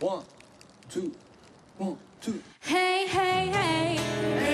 One, two, one, two. Hey, hey, hey. hey.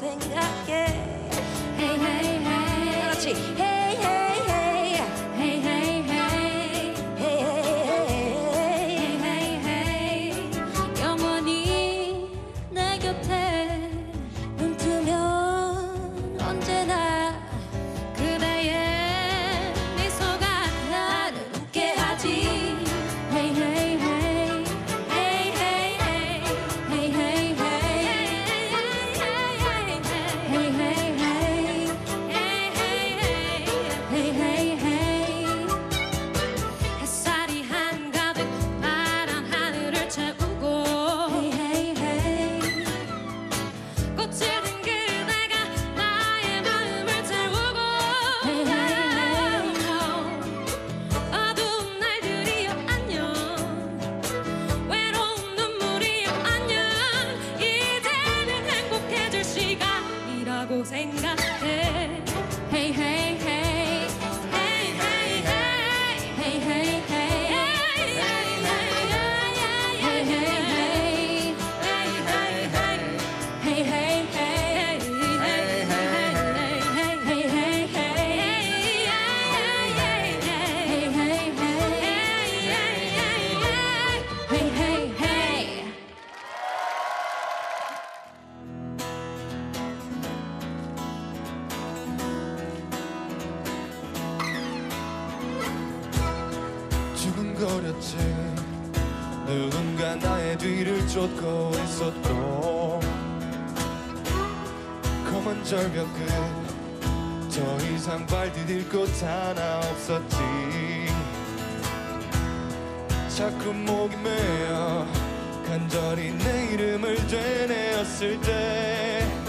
Señor. 버렸지. 누군가 나의 뒤를 쫓고 있었고. 검은 절벽 끝더 이상 발 디딜 곳 하나 없었지. 자꾸 목이 메어 간절히 내 이름을 되뇌었을 때.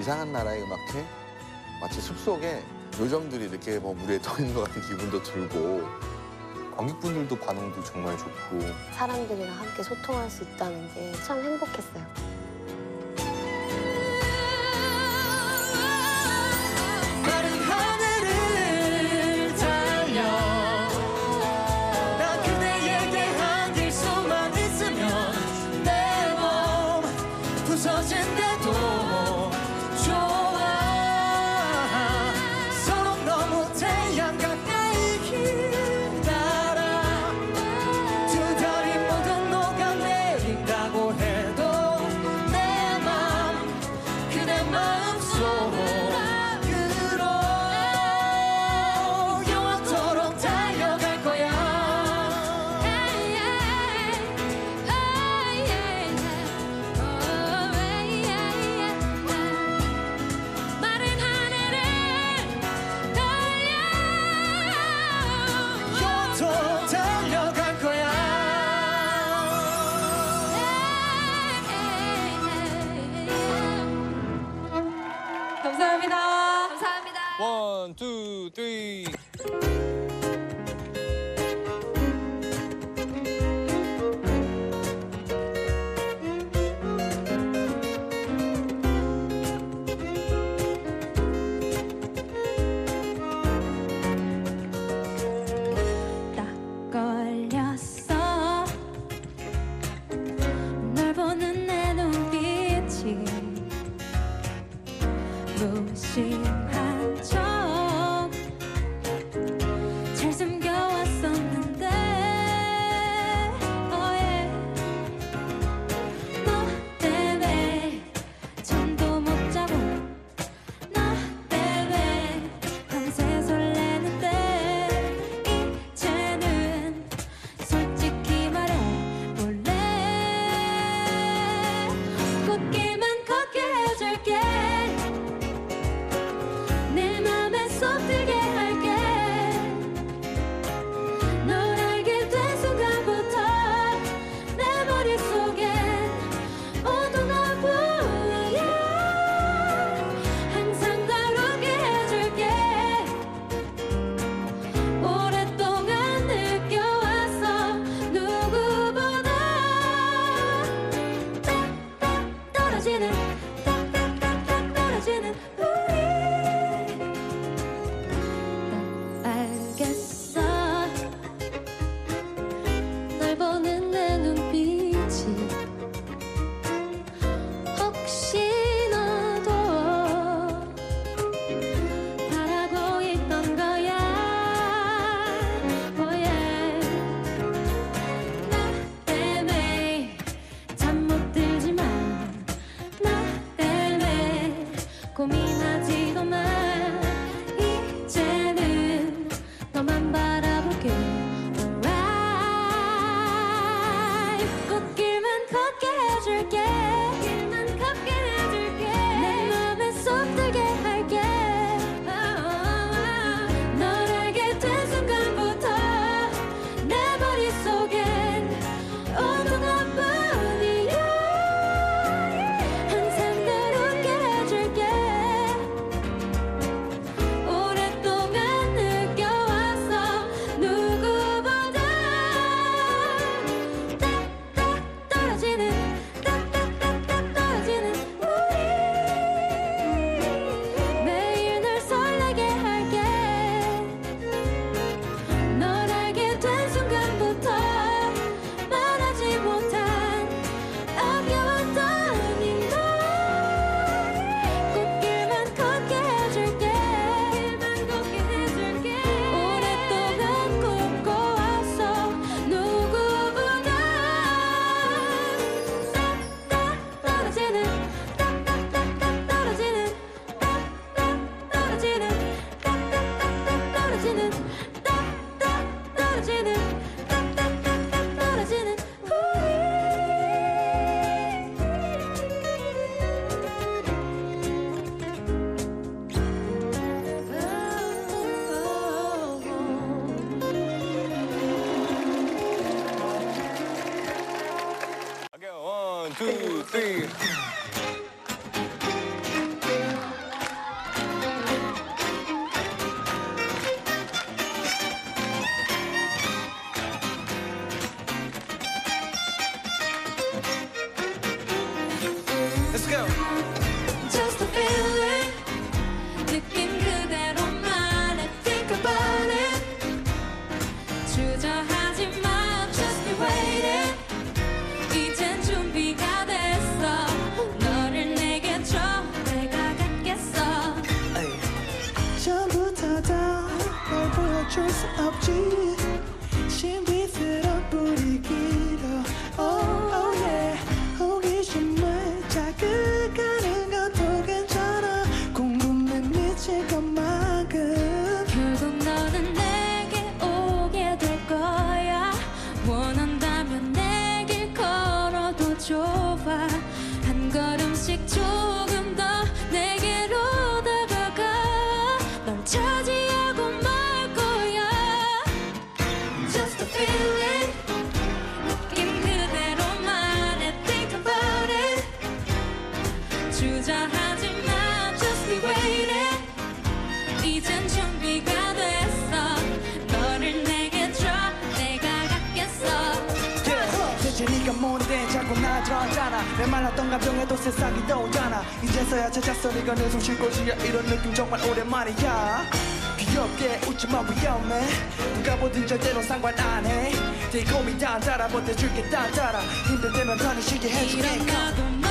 이상한 나라의 음악회 마치 숲속에 요정들이 이렇게 뭐 물에 떠 있는 것 같은 기분도 들고 관객분들도 반응도 정말 좋고 사람들이랑 함께 소통할 수 있다는 게 참 행복했어요. 对。 다널 보여 메말랐던 감정에도 세상이 떠오잖아. 이제서야 찾았어 네가 내 숨쉴 곳이야. 이런 느낌 정말 오랜만이야. 귀엽게 웃지마 위험해. 누가 보든 절대로 상관 안해. 달콤히 단 따라 보태줄게 단 따라. 힘들 때면 편히 쉬게 해줄게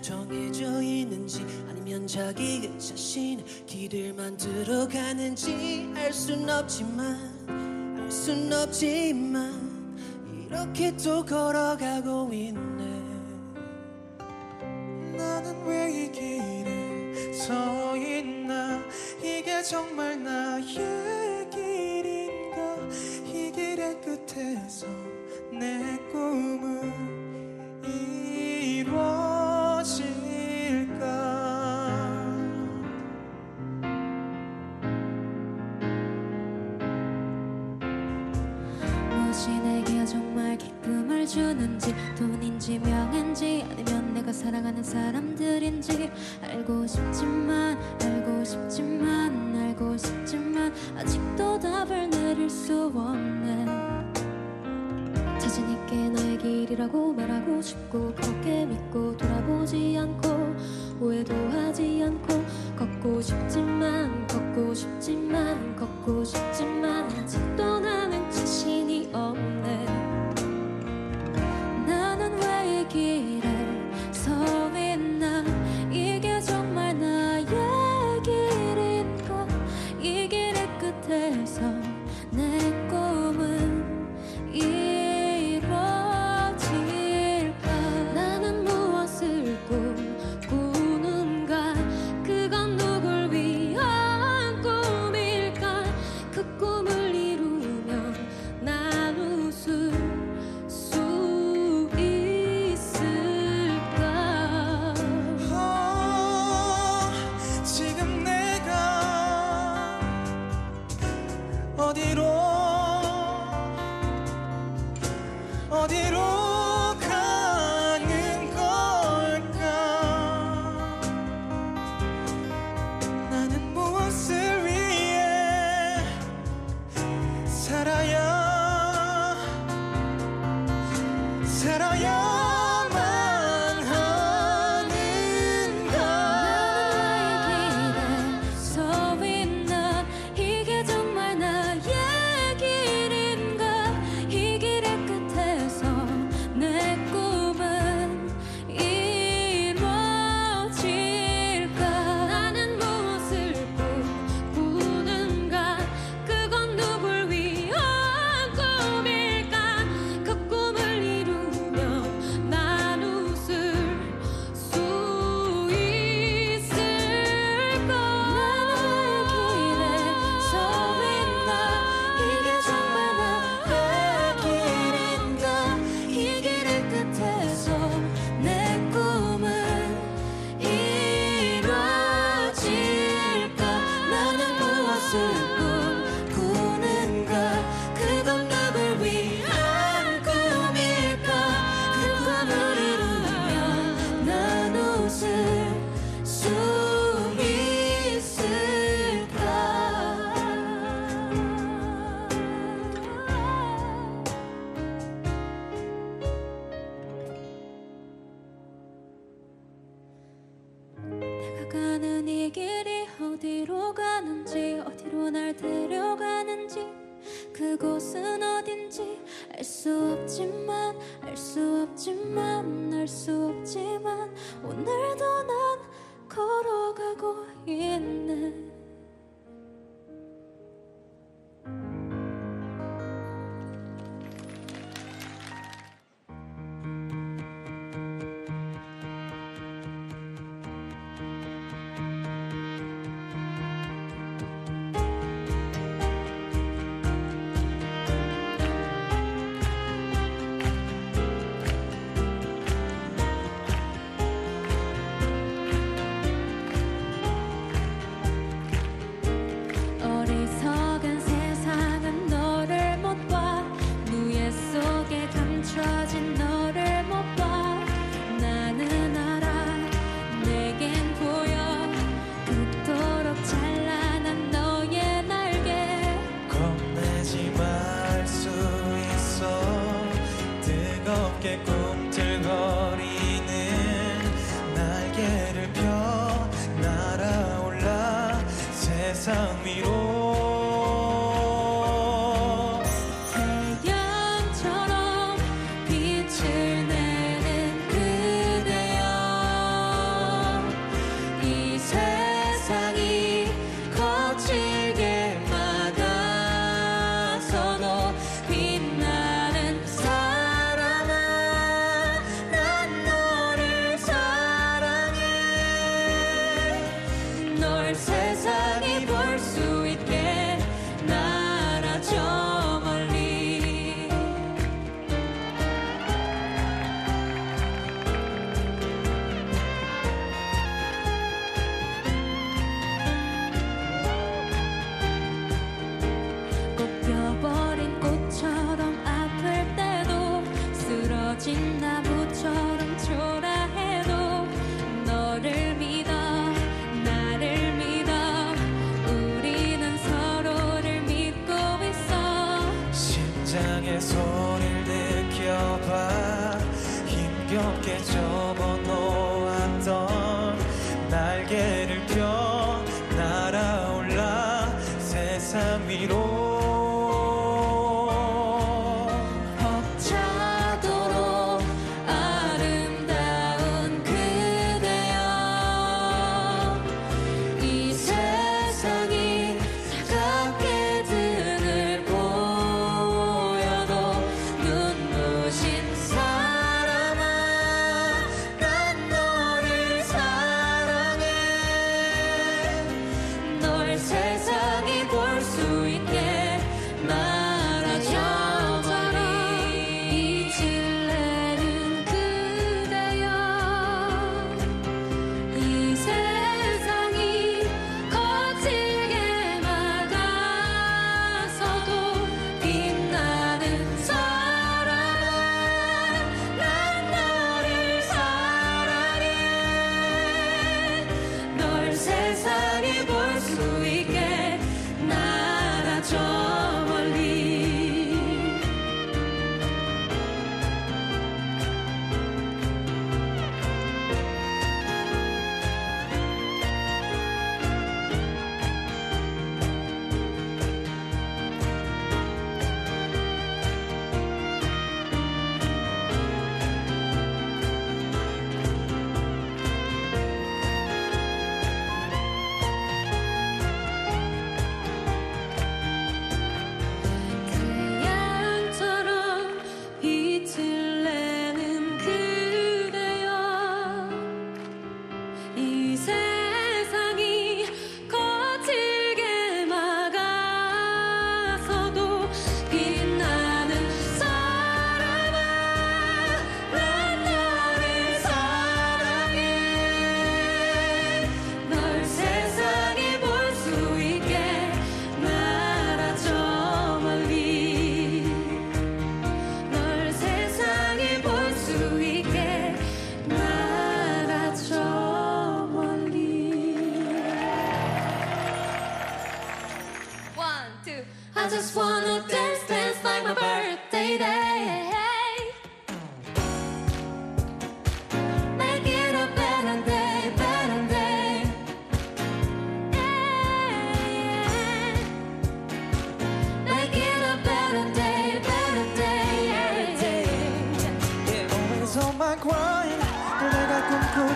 정해져 있는지 아니면 자기 자신 길을 만들어 가는지 알 순 없지만 알 순 없지만 이렇게 또 걸어가고 있네. 나는 왜 이 길에 서 있나? 이게 정말 나의 길인가? 이 길의 끝에서 내 꿈은 돈인지? 명인지 아니면 내가 사랑하는 사람들인지 알고 싶지만 알고 싶지만 알고 싶지만 아직도 답을 내릴 수 없네 자신 있게 나의 길이라고 말하고 싶고 그렇게 믿고 돌아보지 않고 오해도 하지 않고 걷고 싶지만 걷고 싶지만 걷고 싶지만 아직도 무섭게 꿈틀거리는 날개를 펴 날아올라 세상 위로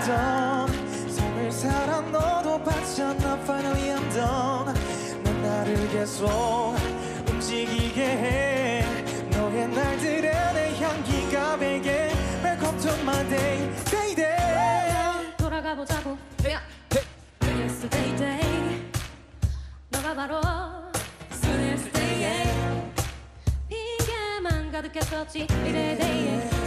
done 삶을 살아 너도 봤잖아 Finally I'm done 넌 나를 계속 움직이게 해 너의 날들에 내 향기가 배게 Welcome to my day day day 돌아가 보자고 yeah. Yesterday day 너가 바로 Yesterday 핑계만 가득했었지 미래 day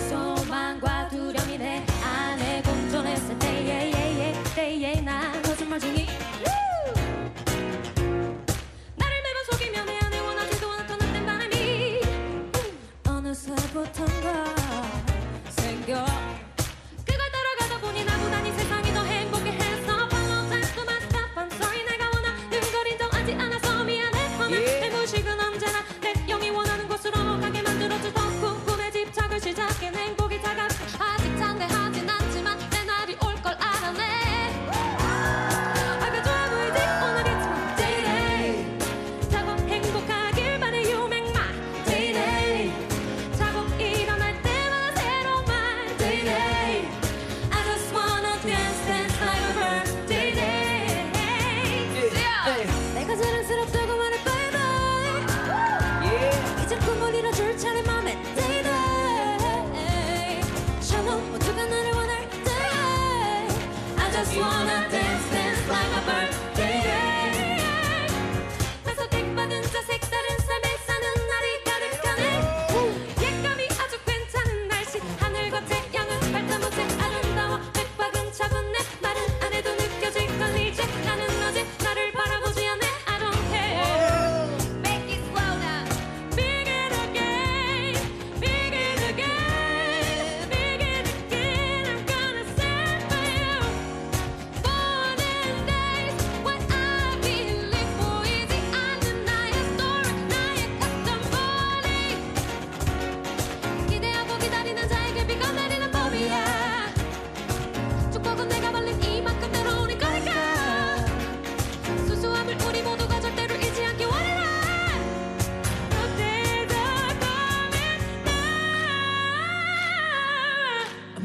gonna dance.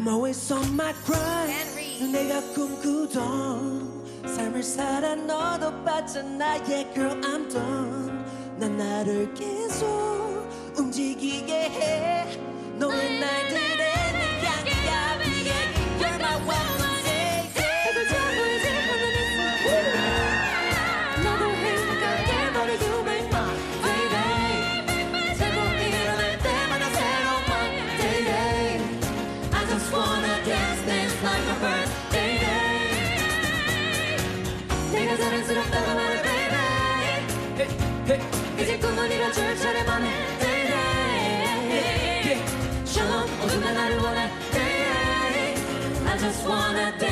I'm always on my grind 내가 꿈꾸던 삶을 살아 너도 봤잖아 Yeah girl I'm done 난 나를 계속 움직이게 해 너의 날들 wanna die.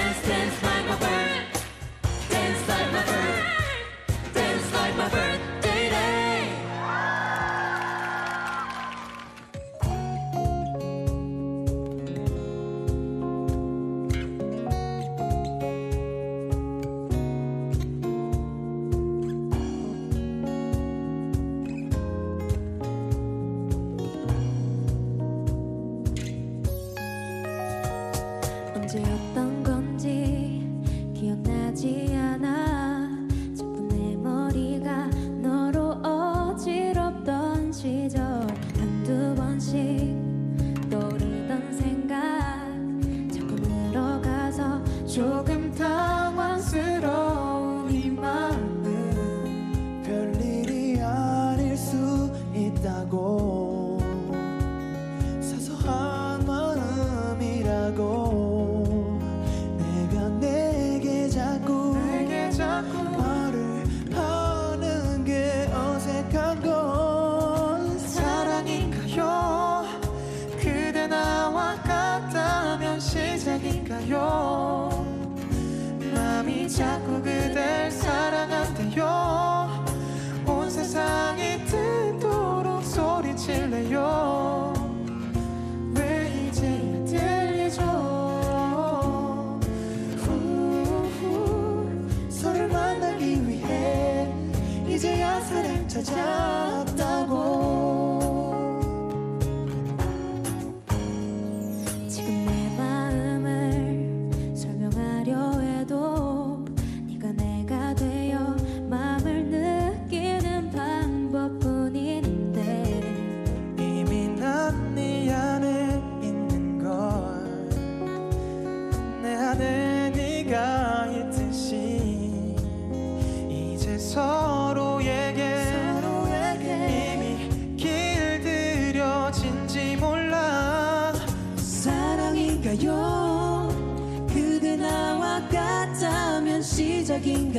在家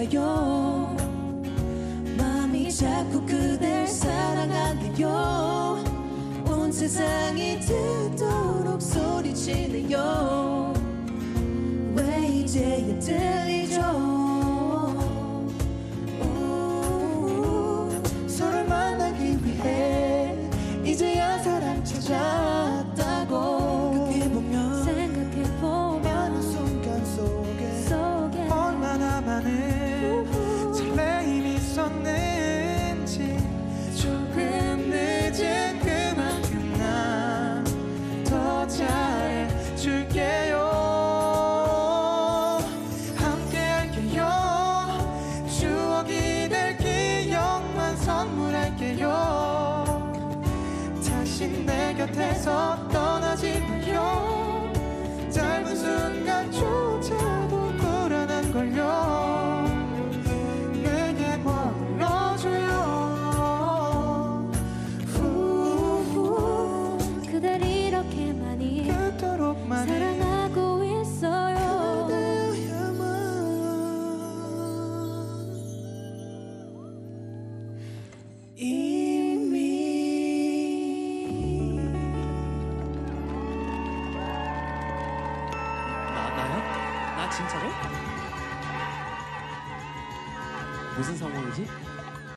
한대요. 마음이 자꾸 그댈 사랑한대요. 온 세상이 듣도록 소리치네요. 왜 이제야 들리 곁에서 떠나지